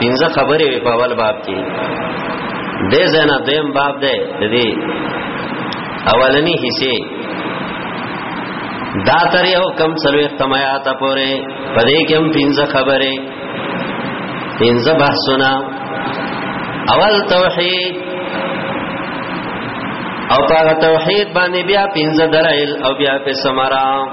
پنځه خبرې وي په اول باب کې د زینا دیم باب دی د دې اولنی حصے دا تر یو کم سلوی اختمایات پورې په دې کې هم پنځه خبرې پنځه بحثونه اول توحید او په توحید باندې بیا پنځه دلایل او بیا په سمرا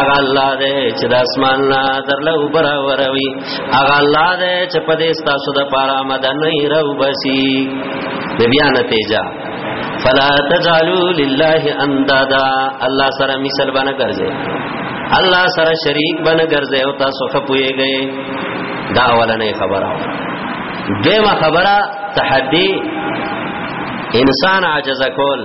اغه الله دې چې د اسمان نه درله اوپر وروي اغه الله دې چې په دې ستاسو د پاره آمدن نه رو بسي د بیا نتیجه فلا تجعلوا لله اندادا الله سره مثال باندې ګرځي الله سره شریک باندې ګرځي او تاسو خپوي گئے دا اولنې خبره دیمه خبره تحدی انسان عجز کول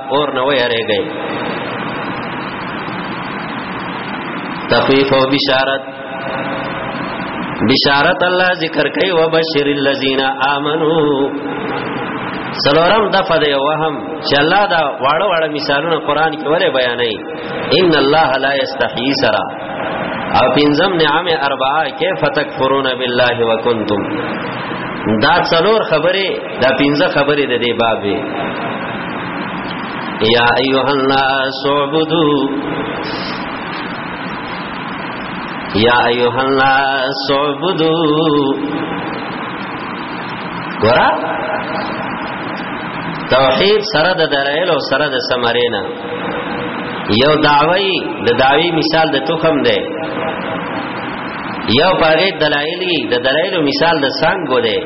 اور نه ویریږي تخفیف او بشارت بشارت الله ذکر کوي وبشر الذين امنوا سلورم دفع دی وهم چې الله دا واړه واړه مثالونه قران کې وره بیانې ان الله لا یستحی سرا او پنځم نعم اربعه کیف تکفرون بالله وکنتم دا څلور خبره دا پنځه خبرې د دې باب وي یا ایها الناس عبدو یا ایها الناس عبدو ګور توحید سره د درایل او سره د سمرینا یو دعوی د دعوی مثال د تخم ده یو پاره دلایلی د دلایلو مثال د سانګو ده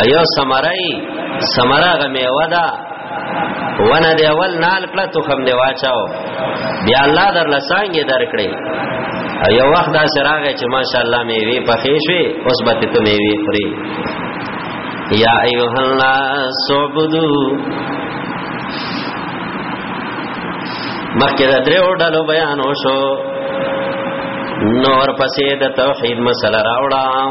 ایو سمرای سمرا غمیوه ده ونه دی اول نال کړه تو خم دی واچاو بیا الله در لسانګي درکړي یو وخت دا سراغه چې ماشاءالله میوي پخې شوي اوس به ته میوي خوري یا ایه الناس عبدو مخکې دا درې وډلو بیان وشو نور پسې د توحید مسله راوړم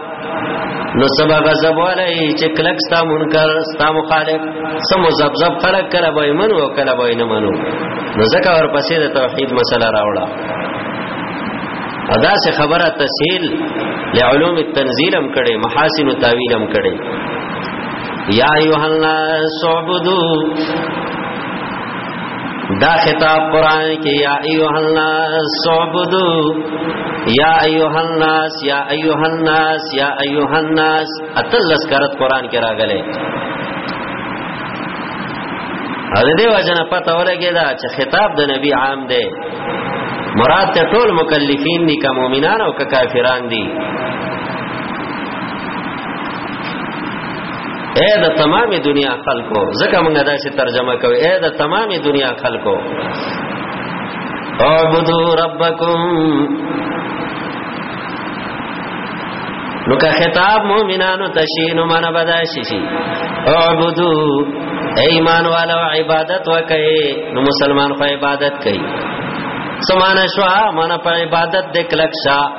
نو سبا غضب ولای چې کلک ستا منکر ستا مخالف سمو زب زب خلق کله به منو او کله به نه منو نو ځکه ورپسې د توحید مسله راوړه ادا سے خبره تسهیل لعلوم التنزیل هم کړي محاسن التاویل هم کړي یا ایها الناس اعبدوا دا خطاب قران کې یا ایه الناس سعبدو یا ایه الناس یا ایه الناس یا ایه الناس اتلس کرت قران کې راغلي او د دې وجنه پته ولګی دا چې خطاب د نبی عام دی مراد ته ټول مکلفین دي که مؤمنان او که کافران دي اے د تمام دنیا خلکو زکه موږ دا چې ترجمه کوي اے د تمام دنیا خلکو اعبدو ربکم نو که خطاب مومنانو تشینو من بداشی شی اعبدو ایمان والا عبادت وکئ نو مسلمان خو عبادت کوي سمانه شو مانا په عبادت د کلک شاه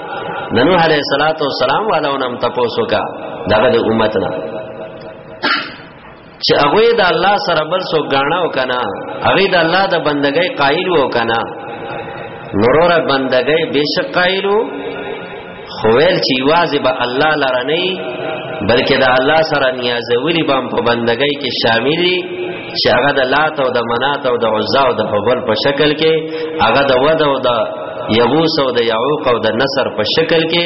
د نوح علیه السلام والونه هم تاسو کا دغه د امت نه چې هغه د الله سره بل سو غاڼه وکنا هغه د الله د بندګۍ قائل وکنا نورور بندګۍ بشک قائل خویل چې واځي به الله لره نه بلکې د الله سره نیازولي بام په بندګۍ کې شاملي چې هغه د لات او د منات او د عزا او د حبل په شکل کې هغه د ود او د یغوس او د یعوق او د نصر په شکل کې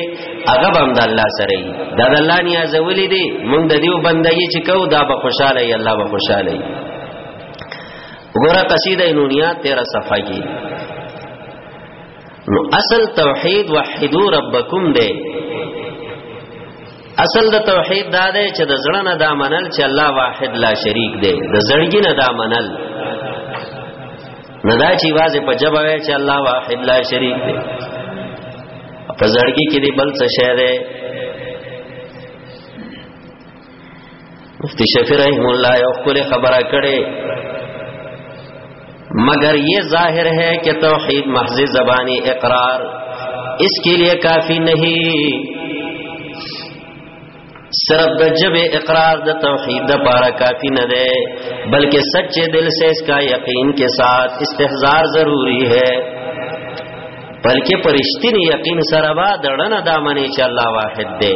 هغه هم د الله سره دی دا د الله نیاز ولې دی موږ د دیو بندګي چې کو دا به خوشاله ای الله به خوشاله ای وګوره قصیده نونیات 13 صفحه کې نو اصل توحید وحدو ربکم دی اصل د توحید دا دی چې د زړه نه دا منل چې الله واحد لا شریک دی د زړګی نه دا منل نه دا چې واځه په جواب وي چې الله واحد لا شریک دی په زړګی کې دی بل څه شی دی مفتی شفیع رحم الله یو خپل خبره کړي مگر یہ ظاہر ہے کہ توحید محض زبانی اقرار اس کے لیے کافی نہیں صرف د جب اقرار د توحید د پارا کافی نه ده بلکې سچے دل سے اس کا یقین کے ساتھ استحضار ضروری ہے بلکې پرشتین یقین سره با دړنه دامنې چې الله واحد ده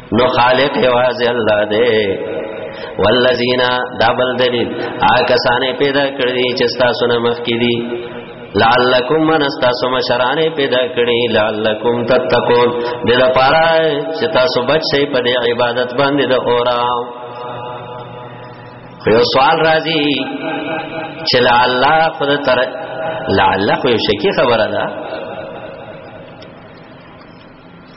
نو خالق یوازې الله دی والذین دابل دلیل آکسانه پیدا کړی چې تاسو نه مخ کړي لعلکم من استاسو مشرانه پیدا کړی لعلکم تتقون د لپاره چې تاسو بچ شئ په عبادت باندې د اورا خو یو سوال راځي چې لعل خود تر لعل خو یو شکی خبره ده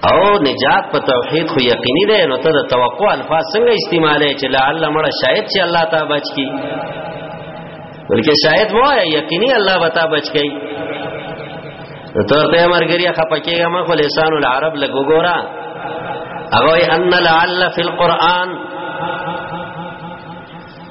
او نجات په توحید خو یقیني ده نو ته د توقع الفاظ څنګه استعمالې چې لعل مړ شاید چې الله تعالی بچ کی ورکه شاید مو یقیني الله وتا بچ کی نو تر ته مرګریا خپکیږه ما خو لسان العرب لګوګورا هغه ان لعل فی القرآن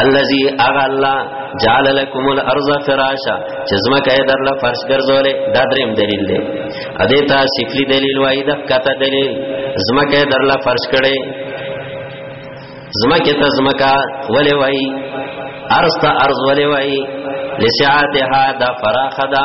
الذي اغا الله جعل لكم الارض فراشا چې زمکه یې درله فرش ګرځولې دا دریم دلیل دی ا دې ته شکلی دلیل وایي دا کته دلیل زمکه یې درله فرش کړي زمکه ته زمکه ولې وایي ارض ته ارض ولې وایي لسعاتها دا فراخه ده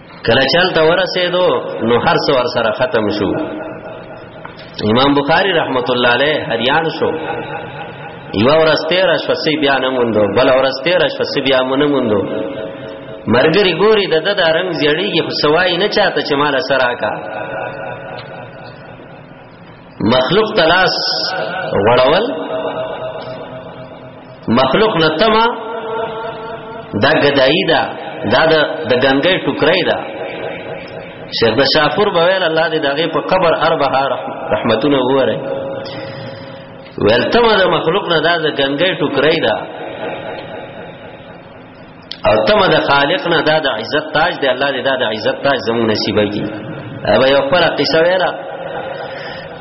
کله چل ته ورسېدو نو هر څو ور سره ختم شو امام بخاری رحمت الله علیه هریان شو یو ورځ تیر شو سی بیا نه موندو بل ورځ تیر شو سی بیا مونږ موندو مرګری ګوري د دد رنگ زیړیږي خو سوای نه چاته چې مال سره کا مخلوق تلاس غړول مخلوق نتما دا گدائی دا دا د ګنګې ټوکرې دا شیخ د شاپور بویل الله دې دغه په قبر اربع رحمتونه وره ولته د مخلوق نه دا د ګنګې ټوکرې دا او تمه د خالق نه دا د عزت تاج دی الله دې دا د عزت تاج زموږ نصیب کړي ابا یو پر قصه ویلا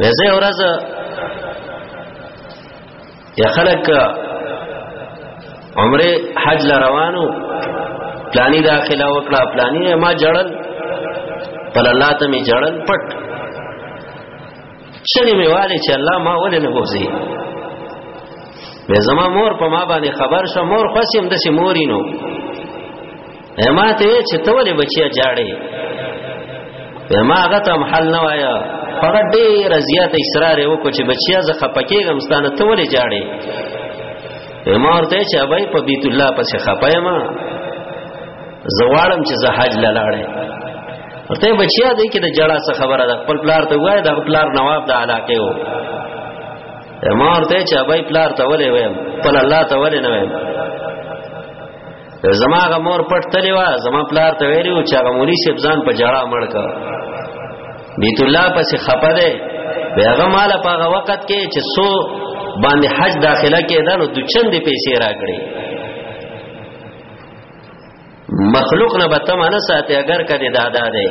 وزه ورځ یا خلک عمره حج ل روانو پلانی داخله وکړه پلانی ما جړل پر الله ته می جړل پټ چغې مې والې چې الله ما ولې نه بوزي به زما مور په ما باندې خبر شو مور خوسیم د سي مورینو ما ته چې ته ولې بچیا جاړې به ما هغه ته محل نه وایا هغه ډېر زیات اصرار وکړ چې بچیا زه خپکیږم ستانه ته ولې جاړې به ما ورته چې ابای په بیت الله پسې خپایم زه واړم چې زه حج لاله ته بچیا دې کې د جړا څخه خبره ده خپل پلار ته وای دا پلار نواب د علاقې وو ما ورته چې ابای پلار ته ولې وایم خپل الله ته ولې نه وایم زما غ مور پټ تلې وا زما پلار ته ویلو چې هغه مولوی صاحب ځان په جړا مړ کا بیت الله پسې خپه ده هغه مال په هغه وخت کې چې سو باندې حج داخله کېدل او د چند پیسې راکړي مخلوق نه به تم نه ساتي اگر کدي دادا دی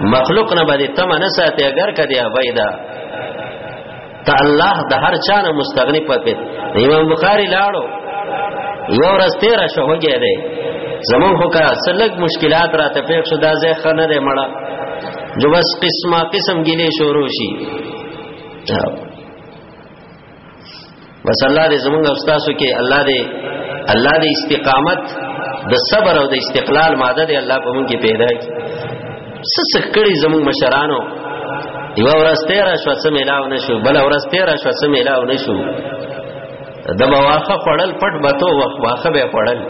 مخلوق نه به تم نه ساتي اگر کدي ابیدا ته الله د هر چا نه مستغنی پته امام بخاری لاړو یو ورځ تیر شو هوګی دی زمون خو کا سلګ مشکلات راته پیښ شو دا زه خنه دی مړه جو بس قسمه قسم ګلی شروع شي بس الله دې زمونږ استادو کې الله دې الله دې استقامت د صبر او د استقلال ماده دې الله په مونږ کې پیدا کړي سسخ کړي زمونږ مشرانو یو ورځ تیر شو سم الاو نشو بل ورځ تیر شو سم الاو نشو د بواخه خړل پټ بتو وخت واخه به خړل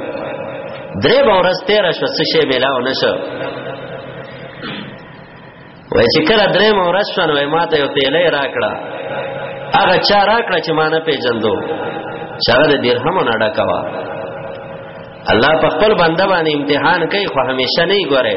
درې ورځ تیر شو څه شی ملاو نشو وای چې کله درې مو ورځ شون وای ماته یو تیلې راکړه هغه چا راکړه چې ما نه پیژندو چاره د درهم نه ډکوا الله په خپل بنده باندې امتحان کوي خو همیشه نه ګوره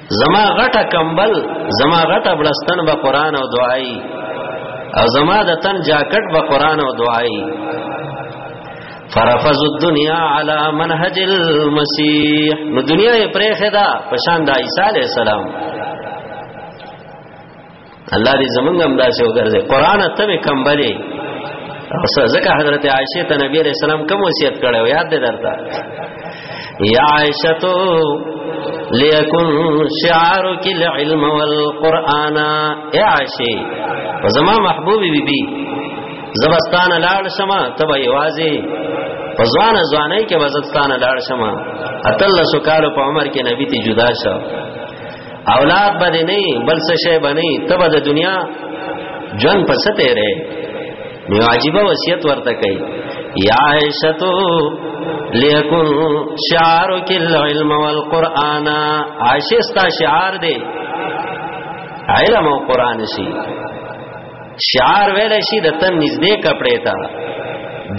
زما غټه کمبل زما غټه بلستان به قران او دعای او زما د تن جاکټ به قران او دعای فرفض الدنيا على منهج المسيح نو دنیا یې پرې خدا پشان د عیسی علی السلام الله دې زمونږ هم داسې وګرځي قران ته به کمبلې ځکه حضرت عائشه ته نبی عليه السلام کوم وصیت کړو یاد دې درته یا عائشه تو لیکن شعارک العلم والقران اے عائشه زما محبوبي بي بي زبستان لاړ شمه تبا یوازي په ځوان ځواني کې وزستان لاړ شمه اتل سو کال په عمر کې نبی ته جدا شو اولاد به نه بل څه شی بنې ته به د دنیا جون په سته رې نو عجیب وصیت ورته کوي یا عائشتو لیکن شعار کل علم والقرآن عائشہ ستا شعار دے علم و قرآن شی شعار ویل شي د تن نږدې کپڑے ته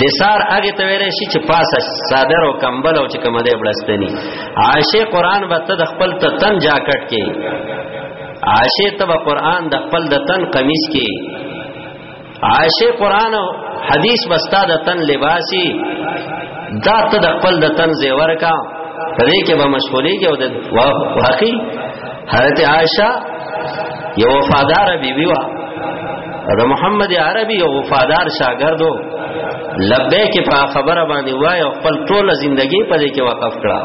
دسار هغه ته ویل شي چې پاسه صادر او کمبل او چې کوم دې بلستنی عائشه قران به ته د خپل ته تن جاکټ کې عائشه ته به قران د خپل د تن قمیص کې عائشه قران او حدیث بستا د تن لباسي دا ته د خپل د تن زیور کا دې کې به مشغولېږي او د واقعي حضرت عائشہ یو وفادار بیبي وا او د محمد عربي یو وفادار شاګردو لبیک په خبره باندې وای او خپل ټول ژوندۍ په دې کې وقف کړه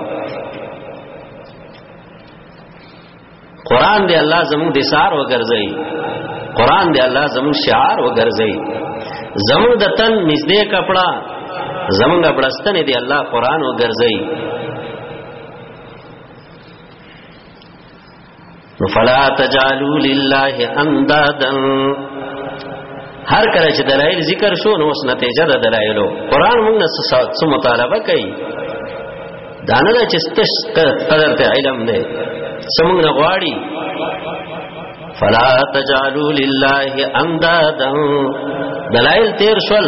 قران دی الله زموږ د سار وګرځي قران دی الله زموږ شعار وګرځي زموږ د تن نږدې کپڑا زموږ بلستنه دی الله قران وګرځي فلا تجعلوا لله اندادا هر کله چې دلایل ذکر شو نو اوس نتیجه ده دلایلو قران موږ نه څه مطالبه کوي دانه دا چې ستش قدر ته علم نه سمون غواړي فلا تجعلوا لله اندادا دلائل تیر شول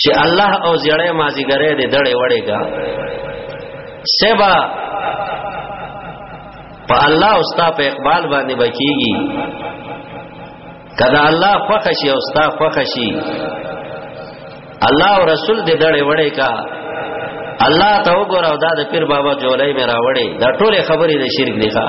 چې الله او زړې مازیګرې دې دړې وړې کا سبا په الله او ستا په اقبال باندې بکیږي کدا الله فخشي او ستا فخشي الله او رسول دې دړې وړې کا الله ته وګوره او دا د پیر بابا جولای مې راوړې دا ټوله خبرې د شرک دي ښا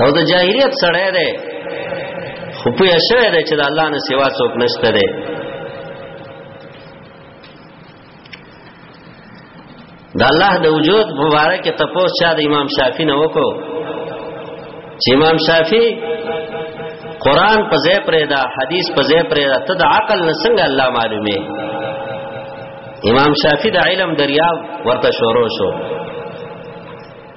او د جاهلیت سره ده خو په شوه ده چې د الله نه سوا څوک نشته ده د الله د وجود مبارک ته پوس چا د امام شافعي نه وکړو چې امام شافعي قران په ځای پرې دا حدیث په ځای پرې دا ته د عقل نه څنګه الله معلومه امام شافعي د علم دریاب ورته شروع شو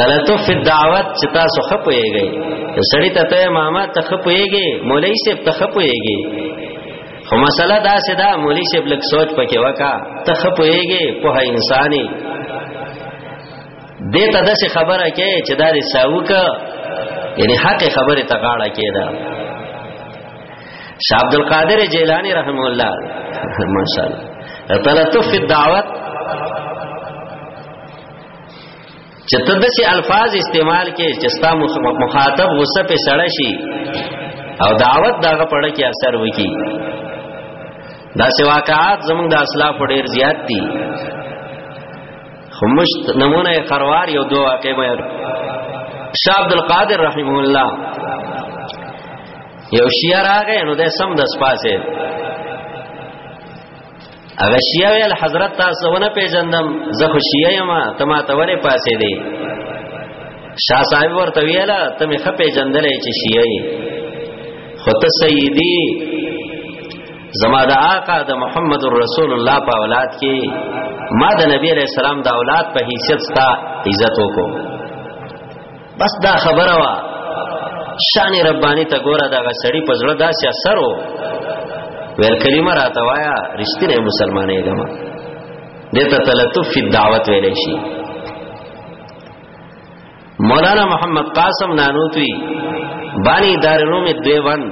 تلطف فی الدعوت چې تاسو خپويږئ سړی ته ته ماما ته خپويږي مولوی صاحب ته خپويږي خو مسله دا سه دا مولوی صاحب لک سوچ پکې وکا ته خپويږي په انساني دې ته داسې خبره کې چې دا دې ساوک یعنی حق خبره ته غاړه کېدا شاه عبد القادر جیلانی رحم الله ماشاءالله تلطف فی الدعوت چې ته داسې الفاظ استعمال کې چې ستا مخاطب غصه په سړه شي او دعوت دغه پړه کې اثر وکي دا سه واقعات زموږ د اسلاف ډیر زیات دي خمش نمونه خروار یو دوه واقع مې شاه عبد القادر رحمه الله یو شیعه راغې نو د سم د سپاسه هغه شیعه ویل حضرت تاسو ونه پیژندم زه خو شیعه یم ته ما ته ورې پاسې دی شاه صاحب ورته ویل ته مې خپې جندلې چې شیعه خو ته سیدی زما د آقا د محمد رسول الله په اولاد کې ما د نبی علیہ السلام د اولاد په حیثیت ستا عزت وکړو بس دا خبره وا شان ربانی ته ګوره دا غسړی په زړه داسې اثر وو ویل کلمه راته وایا رښتینه مسلمانې ګما دته تلطف فی دعوت ویلې شي مولانا محمد قاسم نانوتوی بانی دارلوم دیوان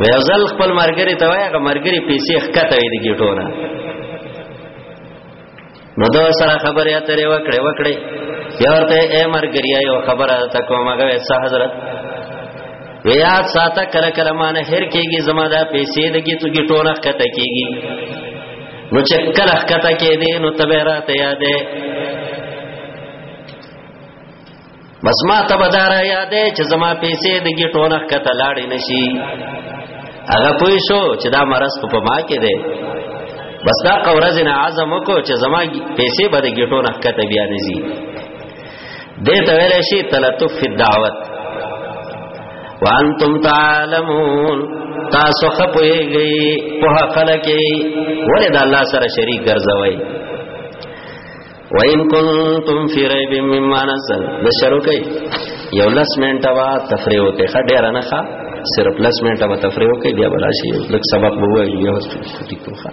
ویزل خپل مرګری ته وایغه مرګری پیسې ښکته وی دی ګټونه نو دا سره خبرې اترې وکړې وکړې بیا ورته اے مرګریا یو خبره تا کوم هغه وسه حضرت ویا ساته کله کله مان هر کېږي زما دا پیسې دګي تو کې ټوله کته کېږي نو چې کله کته کې دې نو تبه راته یادې بس ما ته بداره یادې چې زما پیسې د ګټونه کته لاړې نشي هغه پوه شو چې دا مرز په ما کې دی بس دا قورز نه عزم وکړو چې زما پیسې به د ګټونه کته بیا نشي دې ته ویل شي تلطف فی الدعوت وانتم تعلمون تاسو خپويږي په خلک ولې د الله سره شریک ګرځوي وَإِن كُنتُمْ فِي رَيْبٍ مِّمَّا نَزَّلْ د شروع کوي یو لس منټه وا تفریح وکړي خ ډیر نه ښه صرف لس منټه وا تفریح وکړي بیا بل شي لک سبق به وایي یو ټیک وخا